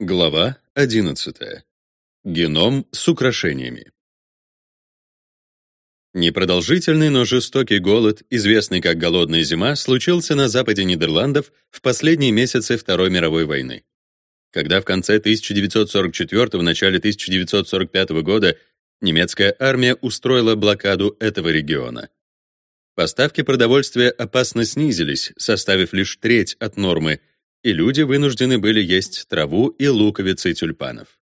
Глава 11. Геном с украшениями. Непродолжительный, но жестокий голод, известный как голодная зима, случился на западе Нидерландов в последние месяцы Второй мировой войны. Когда в конце 1944 начале 1945 года немецкая армия устроила блокаду этого региона. Поставки продовольствия опасно снизились, составив лишь треть от нормы, и люди вынуждены были есть траву и луковицы тюльпанов.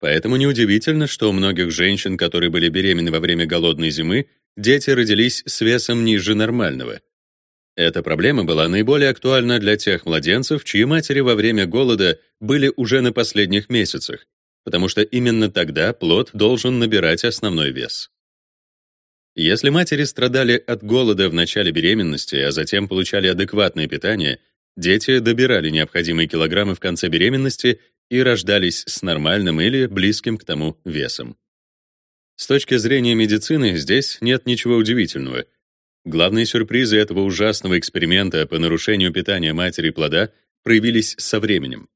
Поэтому неудивительно, что у многих женщин, которые были беременны во время голодной зимы, дети родились с весом ниже нормального. Эта проблема была наиболее актуальна для тех младенцев, чьи матери во время голода были уже на последних месяцах, потому что именно тогда плод должен набирать основной вес. Если матери страдали от голода в начале беременности, а затем получали адекватное питание, Дети добирали необходимые килограммы в конце беременности и рождались с нормальным или близким к тому весом. С точки зрения медицины здесь нет ничего удивительного. Главные сюрпризы этого ужасного эксперимента по нарушению питания матери и плода проявились со временем.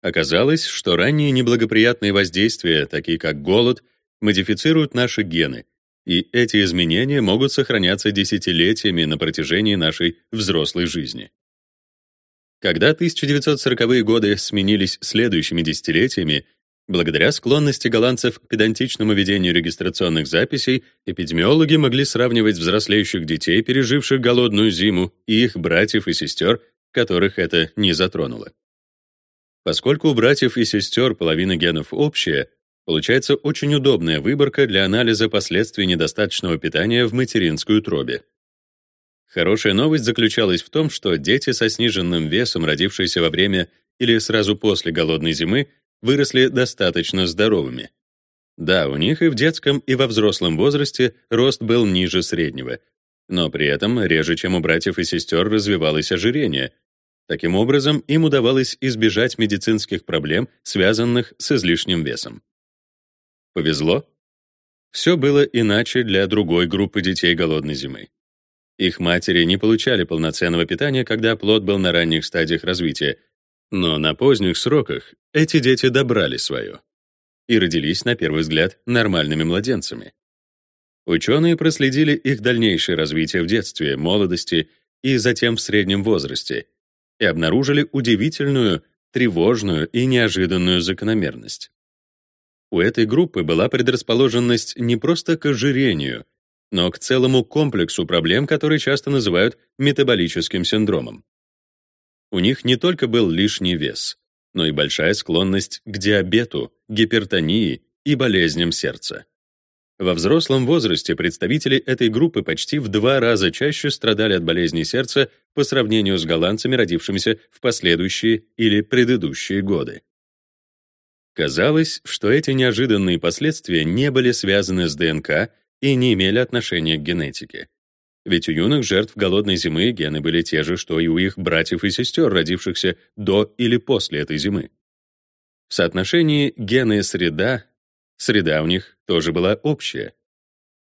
Оказалось, что ранние неблагоприятные воздействия, такие как голод, модифицируют наши гены, и эти изменения могут сохраняться десятилетиями на протяжении нашей взрослой жизни. Когда 1940-е годы сменились следующими десятилетиями, благодаря склонности голландцев к педантичному ведению регистрационных записей, эпидемиологи могли сравнивать взрослеющих детей, переживших голодную зиму, и их братьев и сестер, которых это не затронуло. Поскольку у братьев и сестер половина генов общая, получается очень удобная выборка для анализа последствий недостаточного питания в материнской утробе. Хорошая новость заключалась в том, что дети со сниженным весом, родившиеся во время или сразу после голодной зимы, выросли достаточно здоровыми. Да, у них и в детском, и во взрослом возрасте рост был ниже среднего, но при этом реже, чем у братьев и сестер, развивалось ожирение. Таким образом, им удавалось избежать медицинских проблем, связанных с излишним весом. Повезло? Все было иначе для другой группы детей голодной зимы. Их матери не получали полноценного питания, когда плод был на ранних стадиях развития, но на поздних сроках эти дети добрали свое и родились, на первый взгляд, нормальными младенцами. Ученые проследили их дальнейшее развитие в детстве, молодости и затем в среднем возрасте и обнаружили удивительную, тревожную и неожиданную закономерность. У этой группы была предрасположенность не просто к ожирению, но к целому комплексу проблем, которые часто называют метаболическим синдромом. У них не только был лишний вес, но и большая склонность к диабету, гипертонии и болезням сердца. Во взрослом возрасте представители этой группы почти в два раза чаще страдали от болезней сердца по сравнению с голландцами, родившимися в последующие или предыдущие годы. Казалось, что эти неожиданные последствия не были связаны с ДНК и не имели отношения к генетике. Ведь у юных жертв голодной зимы гены были те же, что и у их братьев и сестер, родившихся до или после этой зимы. В соотношении гены-среда, среда у них тоже была общая.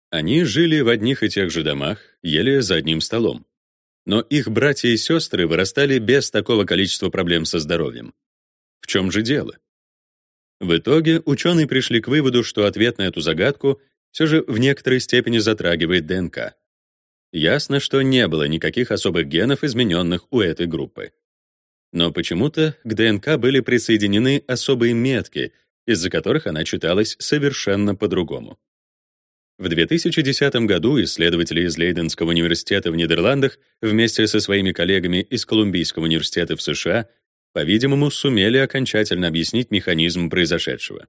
Они жили в одних и тех же домах, ели за одним столом. Но их братья и сестры вырастали без такого количества проблем со здоровьем. В чем же дело? В итоге ученые пришли к выводу, что ответ на эту загадку все же в некоторой степени затрагивает ДНК. Ясно, что не было никаких особых генов, измененных у этой группы. Но почему-то к ДНК были присоединены особые метки, из-за которых она читалась совершенно по-другому. В 2010 году исследователи из Лейденского университета в Нидерландах вместе со своими коллегами из Колумбийского университета в США, по-видимому, сумели окончательно объяснить механизм произошедшего.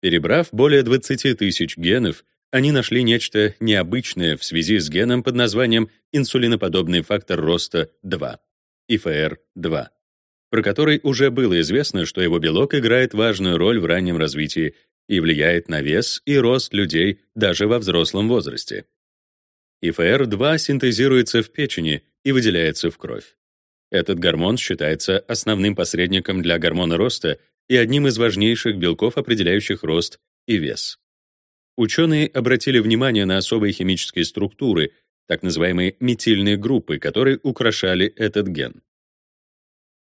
Перебрав более 20 тысяч генов, они нашли нечто необычное в связи с геном под названием инсулиноподобный фактор роста 2, ИФР-2, про который уже было известно, что его белок играет важную роль в раннем развитии и влияет на вес и рост людей даже во взрослом возрасте. ИФР-2 синтезируется в печени и выделяется в кровь. Этот гормон считается основным посредником для гормона роста и одним из важнейших белков, определяющих рост и вес. Ученые обратили внимание на особые химические структуры, так называемые метильные группы, которые украшали этот ген.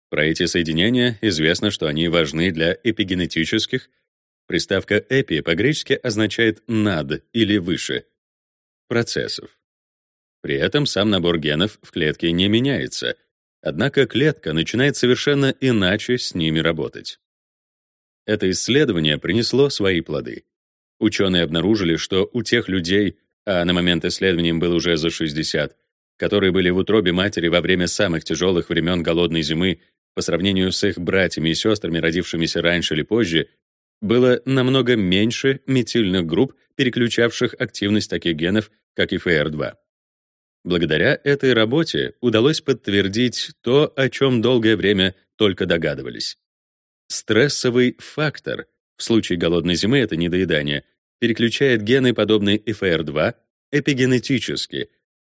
Про эти соединения известно, что они важны для эпигенетических. Приставка «эпи» по-гречески означает «над» или «выше» процессов. При этом сам набор генов в клетке не меняется, однако клетка начинает совершенно иначе с ними работать. Это исследование принесло свои плоды. Ученые обнаружили, что у тех людей, а на момент исследования им было уже за 60, которые были в утробе матери во время самых тяжелых времен голодной зимы по сравнению с их братьями и сестрами, родившимися раньше или позже, было намного меньше метильных групп, переключавших активность таких генов, как и ФР2. Благодаря этой работе удалось подтвердить то, о чем долгое время только догадывались. Стрессовый фактор, в случае голодной зимы это недоедание, переключает гены, подобные ФР2, эпигенетически,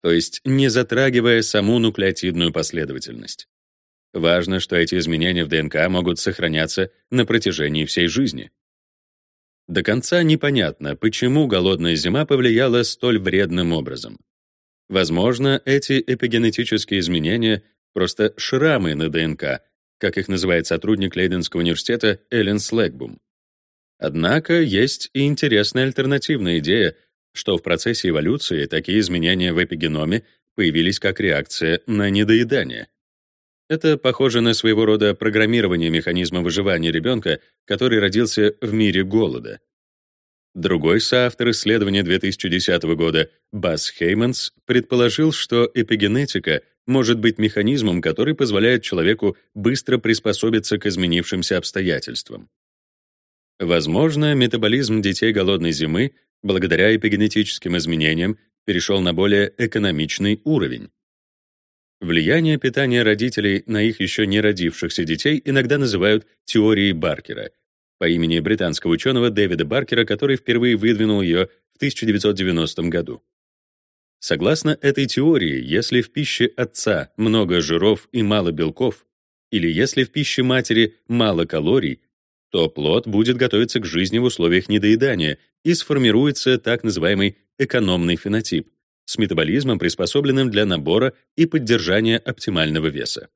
то есть не затрагивая саму нуклеотидную последовательность. Важно, что эти изменения в ДНК могут сохраняться на протяжении всей жизни. До конца непонятно, почему голодная зима повлияла столь вредным образом. Возможно, эти эпигенетические изменения — просто шрамы на ДНК, как их называет сотрудник Лейденского университета Эллен Слэгбум. Однако есть и интересная альтернативная идея, что в процессе эволюции такие изменения в эпигеноме появились как реакция на недоедание — это похоже на своего рода программирование механизма выживания ребенка, который родился в мире голода. Другой соавтор исследования 2010 года, Бас Хейманс, предположил, что эпигенетика может быть механизмом, который позволяет человеку быстро приспособиться к изменившимся обстоятельствам. Возможно, метаболизм детей голодной зимы, благодаря эпигенетическим изменениям, перешел на более экономичный уровень. Влияние питания родителей на их еще не родившихся детей иногда называют теорией Баркера по имени британского ученого Дэвида Баркера, который впервые выдвинул ее в 1990 году. Согласно этой теории, если в пище отца много жиров и мало белков, или если в пище матери мало калорий, то плод будет готовиться к жизни в условиях недоедания и сформируется так называемый экономный фенотип — с метаболизмом, приспособленным для набора и поддержания оптимального веса.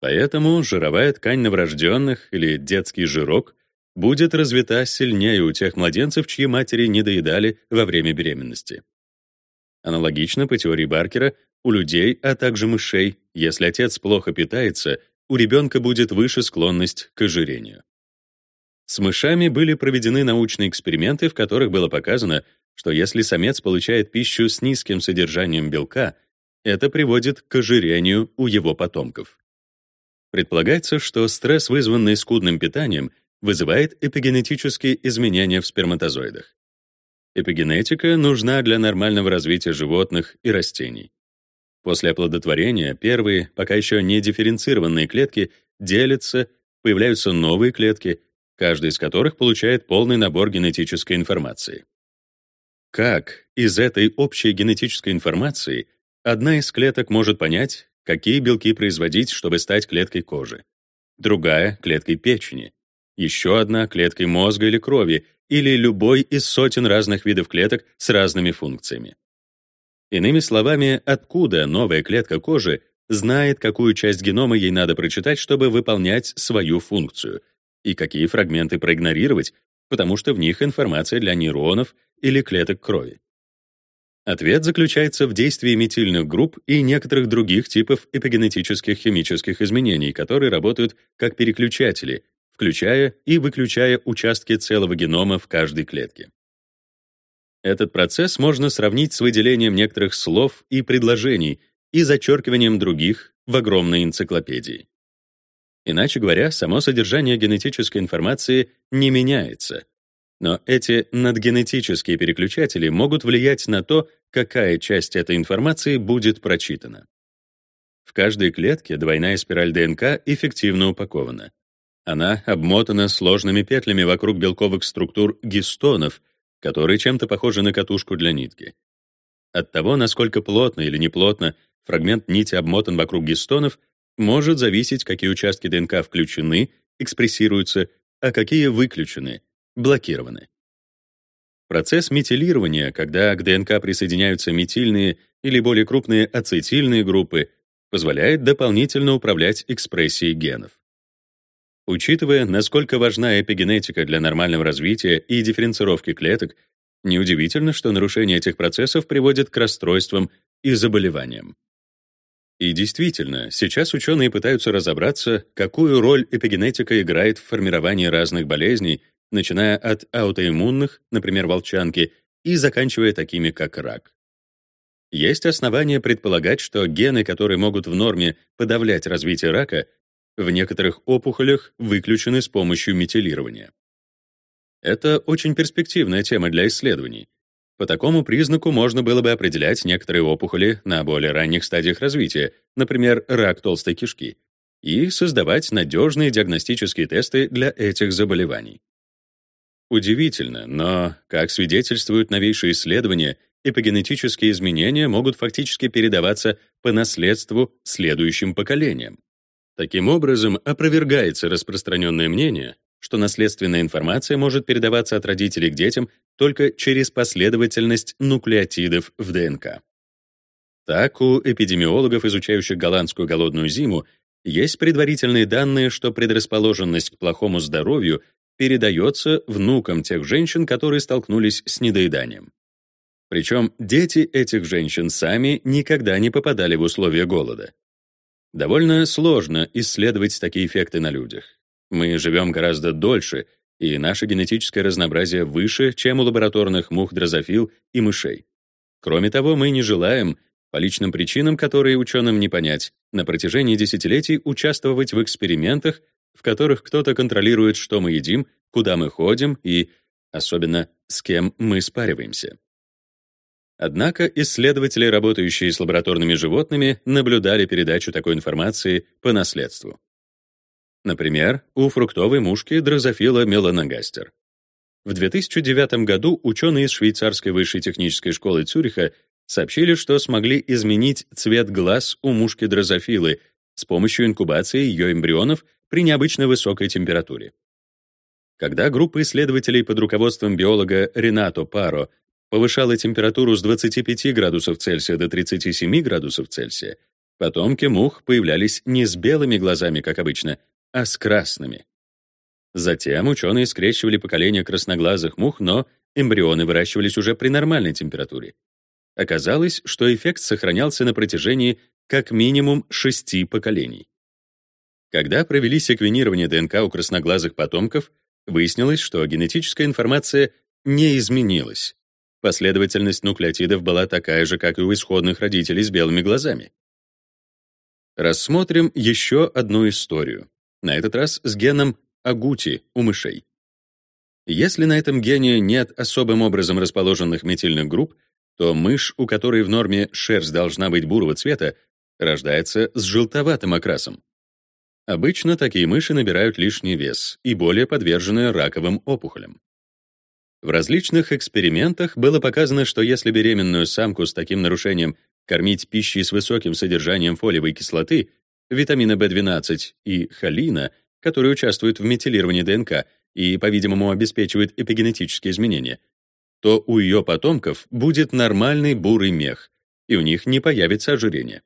Поэтому жировая ткань новорожденных или детский жирок будет развита сильнее у тех младенцев, чьи матери не доедали во время беременности. Аналогично, по теории Баркера, у людей, а также мышей, если отец плохо питается, у ребенка будет выше склонность к ожирению. С мышами были проведены научные эксперименты, в которых было показано, что если самец получает пищу с низким содержанием белка, это приводит к ожирению у его потомков. Предполагается, что стресс, вызванный скудным питанием, вызывает эпигенетические изменения в сперматозоидах. Эпигенетика нужна для нормального развития животных и растений. После оплодотворения первые, пока еще не дифференцированные клетки делятся, появляются новые клетки, каждая из которых получает полный набор генетической информации. Как из этой общей генетической информации одна из клеток может понять, какие белки производить, чтобы стать клеткой кожи, другая — клеткой печени, еще одна — клеткой мозга или крови, или любой из сотен разных видов клеток с разными функциями. Иными словами, откуда новая клетка кожи знает, какую часть генома ей надо прочитать, чтобы выполнять свою функцию, и какие фрагменты проигнорировать, потому что в них информация для нейронов или клеток крови. Ответ заключается в действии метильных групп и некоторых других типов эпигенетических химических изменений, которые работают как переключатели, включая и выключая участки целого генома в каждой клетке. Этот процесс можно сравнить с выделением некоторых слов и предложений и зачеркиванием других в огромной энциклопедии. Иначе говоря, само содержание генетической информации не меняется. Но эти надгенетические переключатели могут влиять на то, какая часть этой информации будет прочитана. В каждой клетке двойная спираль ДНК эффективно упакована. Она обмотана сложными петлями вокруг белковых структур гистонов, которые чем-то похожи на катушку для нитки. От того, насколько плотно или неплотно фрагмент нити обмотан вокруг гистонов, может зависеть, какие участки ДНК включены, экспрессируются, а какие выключены, блокированы. Процесс метилирования, когда к ДНК присоединяются метильные или более крупные ацетильные группы, позволяет дополнительно управлять экспрессией генов. Учитывая, насколько важна эпигенетика для нормального развития и дифференцировки клеток, неудивительно, что нарушение этих процессов приводит к расстройствам и заболеваниям. И действительно, сейчас ученые пытаются разобраться, какую роль эпигенетика играет в формировании разных болезней, начиная от аутоиммунных, например, волчанки, и заканчивая такими, как рак. Есть основания предполагать, что гены, которые могут в норме подавлять развитие рака, в некоторых опухолях выключены с помощью метилирования. Это очень перспективная тема для исследований. По такому признаку можно было бы определять некоторые опухоли на более ранних стадиях развития, например, рак толстой кишки, и создавать надежные диагностические тесты для этих заболеваний. Удивительно, но, как свидетельствуют новейшие исследования, эпигенетические изменения могут фактически передаваться по наследству следующим поколениям. Таким образом, опровергается распространенное мнение, что наследственная информация может передаваться от родителей к детям только через последовательность нуклеотидов в ДНК. Так, у эпидемиологов, изучающих голландскую голодную зиму, есть предварительные данные, что предрасположенность к плохому здоровью передается внукам тех женщин, которые столкнулись с недоеданием. Причем дети этих женщин сами никогда не попадали в условия голода. Довольно сложно исследовать такие эффекты на людях. Мы живем гораздо дольше, и наше генетическое разнообразие выше, чем у лабораторных мух дрозофил и мышей. Кроме того, мы не желаем, по личным причинам, которые ученым не понять, на протяжении десятилетий участвовать в экспериментах, в которых кто-то контролирует, что мы едим, куда мы ходим и, особенно, с кем мы спариваемся. Однако исследователи, работающие с лабораторными животными, наблюдали передачу такой информации по наследству. Например, у фруктовой мушки дрозофила меланогастер. В 2009 году ученые из швейцарской высшей технической школы Цюриха сообщили, что смогли изменить цвет глаз у мушки дрозофилы с помощью инкубации ее эмбрионов при необычно высокой температуре. Когда группа исследователей под руководством биолога Ренато Паро повышала температуру с 25 градусов Цельсия до 37 градусов Цельсия, потомки мух появлялись не с белыми глазами, как обычно, а с красными. Затем ученые скрещивали поколения красноглазых мух, но эмбрионы выращивались уже при нормальной температуре. Оказалось, что эффект сохранялся на протяжении как минимум шести поколений. Когда провели секвенирование ДНК у красноглазых потомков, выяснилось, что генетическая информация не изменилась. Последовательность нуклеотидов была такая же, как и у исходных родителей с белыми глазами. Рассмотрим еще одну историю, на этот раз с геном агути у мышей. Если на этом гене нет особым образом расположенных метильных групп, то мышь, у которой в норме шерсть должна быть бурого цвета, рождается с желтоватым окрасом. Обычно такие мыши набирают лишний вес и более подвержены раковым опухолям. В различных экспериментах было показано, что если беременную самку с таким нарушением кормить пищей с высоким содержанием фолиевой кислоты, витамина В12 и холина, которые участвуют в метилировании ДНК и, по-видимому, обеспечивают эпигенетические изменения, то у ее потомков будет нормальный бурый мех, и у них не появится ожирение.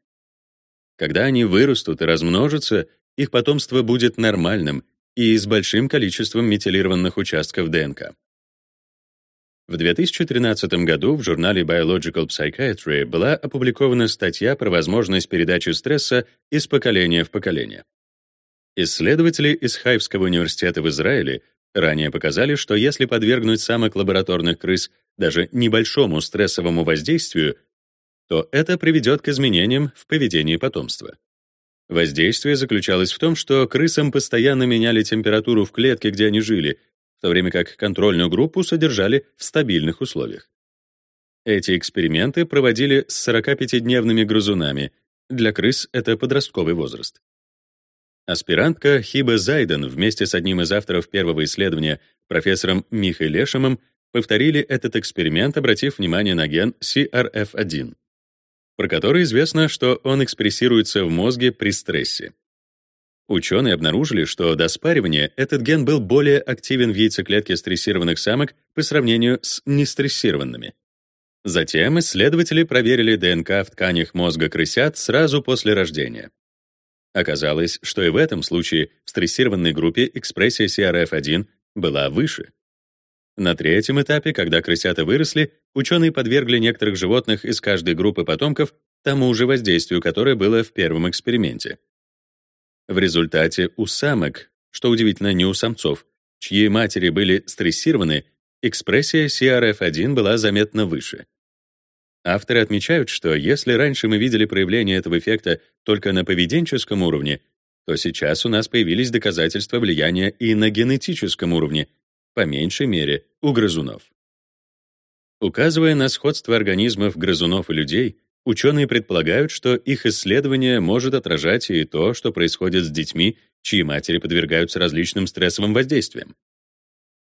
Когда они вырастут и размножатся, их потомство будет нормальным и с большим количеством метилированных участков ДНК. В 2013 году в журнале Biological Psychiatry была опубликована статья про возможность передачи стресса из поколения в поколение. Исследователи из Хайфского университета в Израиле ранее показали, что если подвергнуть самок лабораторных крыс даже небольшому стрессовому воздействию, то это приведет к изменениям в поведении потомства. Воздействие заключалось в том, что крысам постоянно меняли температуру в клетке, где они жили, то время как контрольную группу содержали в стабильных условиях. Эти эксперименты проводили с 45-дневными грызунами. Для крыс это подростковый возраст. Аспирантка Хиба Зайден вместе с одним из авторов первого исследования, профессором Михой Лешемом, повторили этот эксперимент, обратив внимание на ген CRF1, про который известно, что он экспрессируется в мозге при стрессе. Ученые обнаружили, что до спаривания этот ген был более активен в яйцеклетке стрессированных самок по сравнению с нестрессированными. Затем исследователи проверили ДНК в тканях мозга крысят сразу после рождения. Оказалось, что и в этом случае в стрессированной группе экспрессия CRF1 была выше. На третьем этапе, когда крысята выросли, ученые подвергли некоторых животных из каждой группы потомков тому же воздействию, которое было в первом эксперименте. В результате у самок, что удивительно не у самцов, чьи матери были стрессированы, экспрессия CRF1 была заметно выше. Авторы отмечают, что если раньше мы видели проявление этого эффекта только на поведенческом уровне, то сейчас у нас появились доказательства влияния и на генетическом уровне, по меньшей мере, у грызунов. Указывая на сходство организмов грызунов и людей, ученые предполагают, что их исследование может отражать и то, что происходит с детьми, чьи матери подвергаются различным стрессовым воздействиям.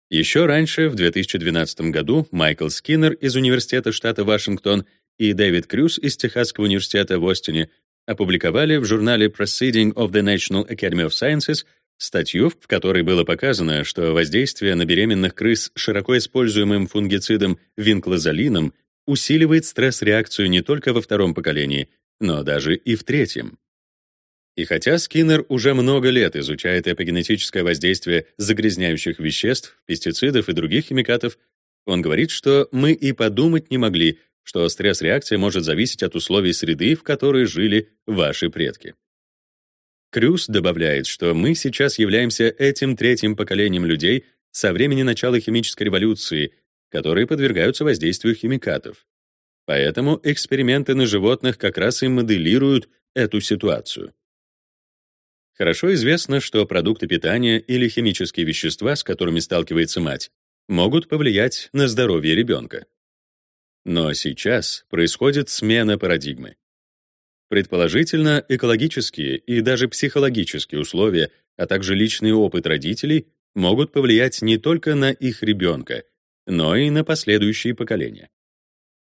Еще раньше, в 2012 году, Майкл Скиннер из Университета штата Вашингтон и Дэвид Крюс из Техасского университета в Остине опубликовали в журнале Proceeding of the National Academy of Sciences статью, в которой было показано, что воздействие на беременных крыс широко используемым фунгицидом винклозолином усиливает стресс-реакцию не только во втором поколении, но даже и в третьем. И хотя Скиннер уже много лет изучает эпигенетическое воздействие загрязняющих веществ, пестицидов и других химикатов, он говорит, что мы и подумать не могли, что стресс-реакция может зависеть от условий среды, в которой жили ваши предки. Крюс добавляет, что мы сейчас являемся этим третьим поколением людей со времени начала химической революции, которые подвергаются воздействию химикатов. Поэтому эксперименты на животных как раз и моделируют эту ситуацию. Хорошо известно, что продукты питания или химические вещества, с которыми сталкивается мать, могут повлиять на здоровье ребенка. Но сейчас происходит смена парадигмы. Предположительно, экологические и даже психологические условия, а также личный опыт родителей могут повлиять не только на их ребенка, но и на последующие поколения.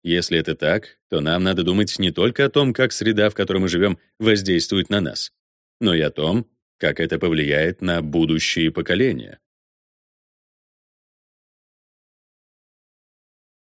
Если это так, то нам надо думать не только о том, как среда, в которой мы живем, воздействует на нас, но и о том, как это повлияет на будущие поколения.